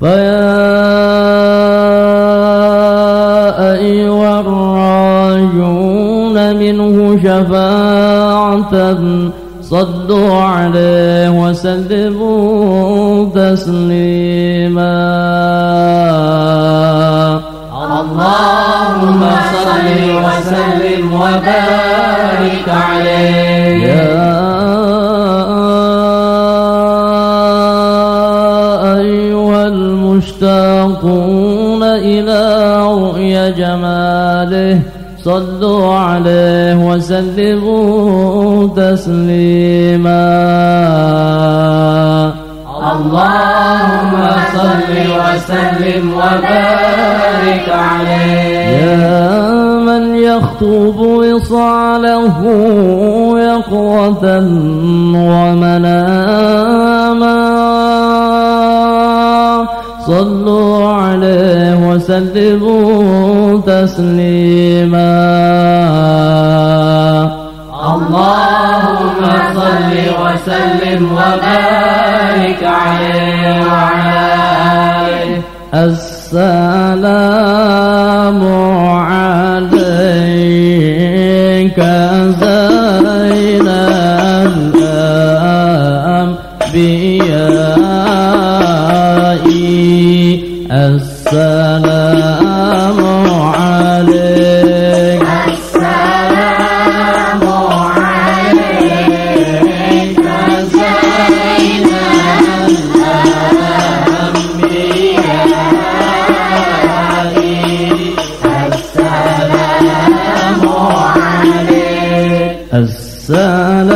فيا أيها الراجون منه شفاعة صدوا عليه وسلموا تسليما اللهم صل وسلم وبارك عليه المشتاقون إلى رؤيا جماله. صلوا عليه وسلموا تسليما. اللهم صل وسلم وبارك عليه. يا من يخطب وصاله يقظة ومناما. صلوا وسلموا تسليما. اللهم صل وسلم وبارك عليه. وعلى آله السلام عليك. السلام عليك. السلام عليك زين الأنبياء السلام عليك. السلام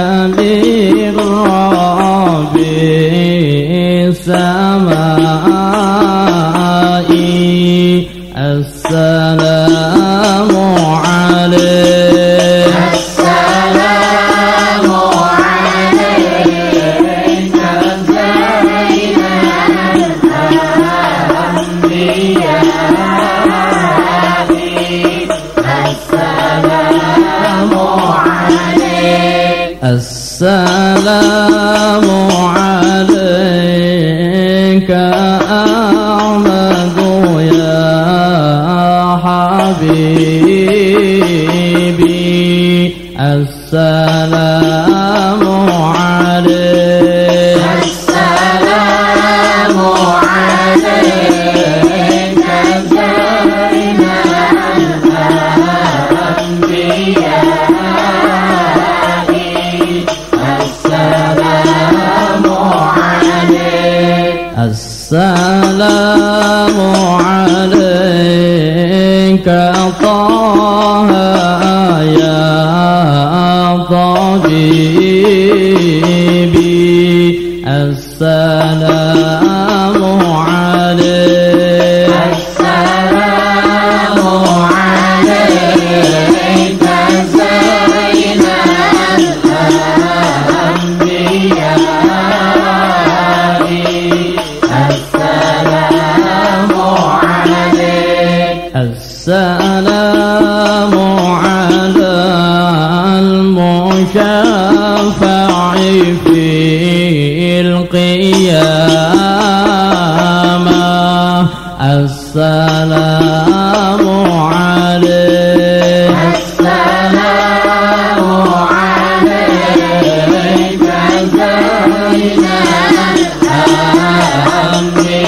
السلام السلام عليك. السلام عليك زين الأنبياء. السلام عليك السلام عليك طه. You. Amen.